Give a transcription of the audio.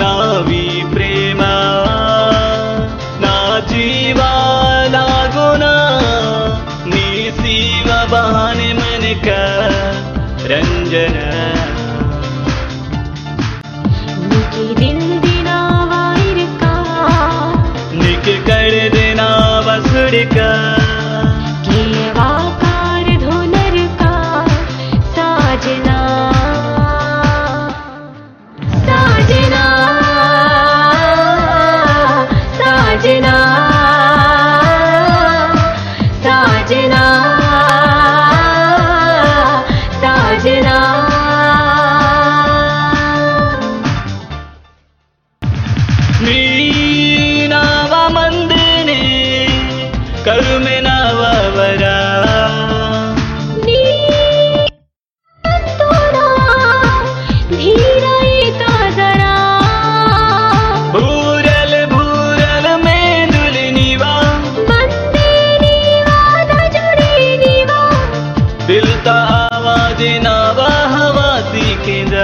నావి ప్రేమ నా జీవా నాగుణ నీ శివ బహాని మనక రంజన. निक कर देना बसुड़ का சங்கரா ನೀ ನಾವ ಮಂದಿನಿ ಕರುಮೆ ನಾವ ವರ in the